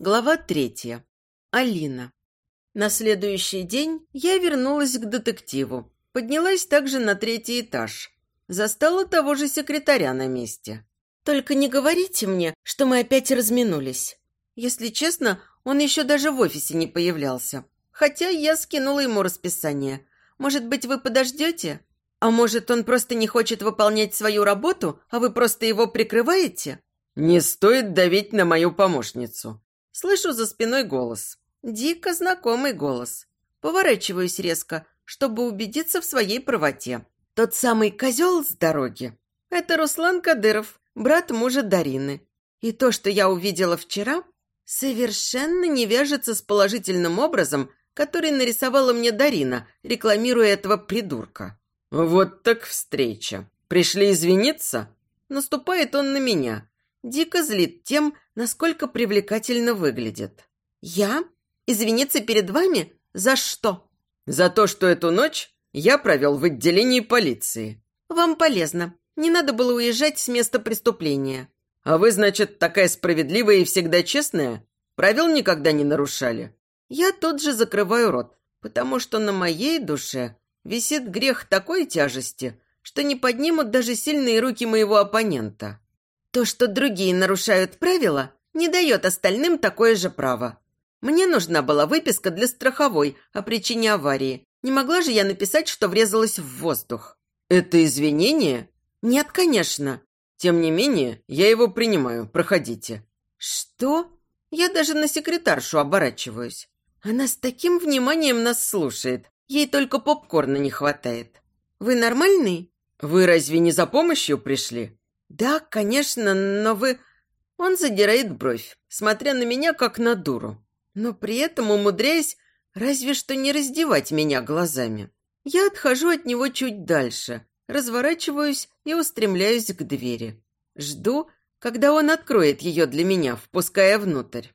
Глава третья. Алина. На следующий день я вернулась к детективу. Поднялась также на третий этаж. Застала того же секретаря на месте. Только не говорите мне, что мы опять разминулись. Если честно, он еще даже в офисе не появлялся. Хотя я скинула ему расписание. Может быть, вы подождете? А может, он просто не хочет выполнять свою работу, а вы просто его прикрываете? Не стоит давить на мою помощницу. Слышу за спиной голос. Дико знакомый голос. Поворачиваюсь резко, чтобы убедиться в своей правоте. Тот самый козел с дороги. Это Руслан Кадыров, брат мужа Дарины. И то, что я увидела вчера, совершенно не вяжется с положительным образом, который нарисовала мне Дарина, рекламируя этого придурка. «Вот так встреча. Пришли извиниться?» Наступает он на меня. Дико злит тем, насколько привлекательно выглядит. «Я? Извиниться перед вами? За что?» «За то, что эту ночь я провел в отделении полиции». «Вам полезно. Не надо было уезжать с места преступления». «А вы, значит, такая справедливая и всегда честная? Правил никогда не нарушали?» Я тут же закрываю рот, потому что на моей душе висит грех такой тяжести, что не поднимут даже сильные руки моего оппонента. То, что другие нарушают правила, не дает остальным такое же право. Мне нужна была выписка для страховой о причине аварии. Не могла же я написать, что врезалась в воздух. Это извинение? Нет, конечно. Тем не менее, я его принимаю. Проходите. Что? Я даже на секретаршу оборачиваюсь. Она с таким вниманием нас слушает. Ей только попкорна не хватает. Вы нормальный? Вы разве не за помощью пришли? «Да, конечно, но вы...» Он задирает бровь, смотря на меня, как на дуру, но при этом умудряясь разве что не раздевать меня глазами. Я отхожу от него чуть дальше, разворачиваюсь и устремляюсь к двери. Жду, когда он откроет ее для меня, впуская внутрь.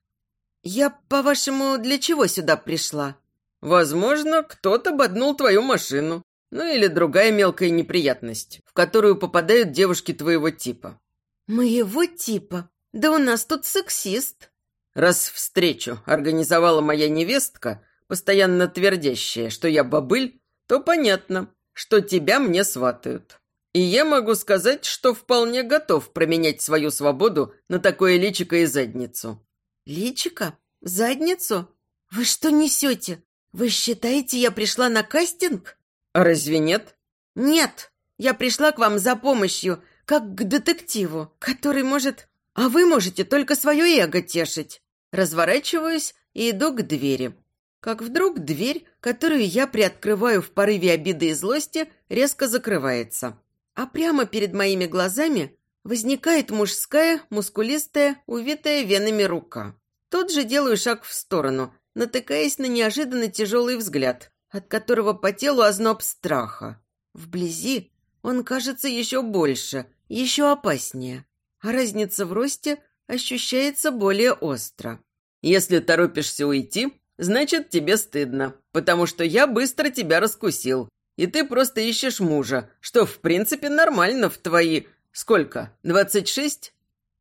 «Я, по-вашему, для чего сюда пришла?» «Возможно, кто-то боднул твою машину. Ну или другая мелкая неприятность, в которую попадают девушки твоего типа. Моего типа? Да у нас тут сексист. Раз встречу организовала моя невестка, постоянно твердящая, что я бобыль, то понятно, что тебя мне сватают. И я могу сказать, что вполне готов променять свою свободу на такое личико и задницу. Личико? Задницу? Вы что несете? Вы считаете, я пришла на кастинг? Разве нет? Нет, я пришла к вам за помощью, как к детективу, который может... А вы можете только свое эго тешить. Разворачиваюсь и иду к двери. Как вдруг дверь, которую я приоткрываю в порыве обиды и злости, резко закрывается. А прямо перед моими глазами возникает мужская, мускулистая, увитая венами рука. Тут же делаю шаг в сторону, натыкаясь на неожиданно тяжелый взгляд, от которого по телу озноб страха. Вблизи он кажется еще больше, еще опаснее, а разница в росте ощущается более остро. «Если торопишься уйти, значит, тебе стыдно, потому что я быстро тебя раскусил, и ты просто ищешь мужа, что, в принципе, нормально в твои... Сколько? Двадцать шесть?»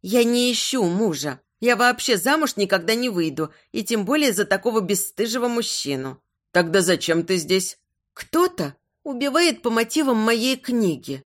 «Я не ищу мужа. Я вообще замуж никогда не выйду, и тем более за такого бесстыжего мужчину. Тогда зачем ты здесь? Кто-то убивает по мотивам моей книги.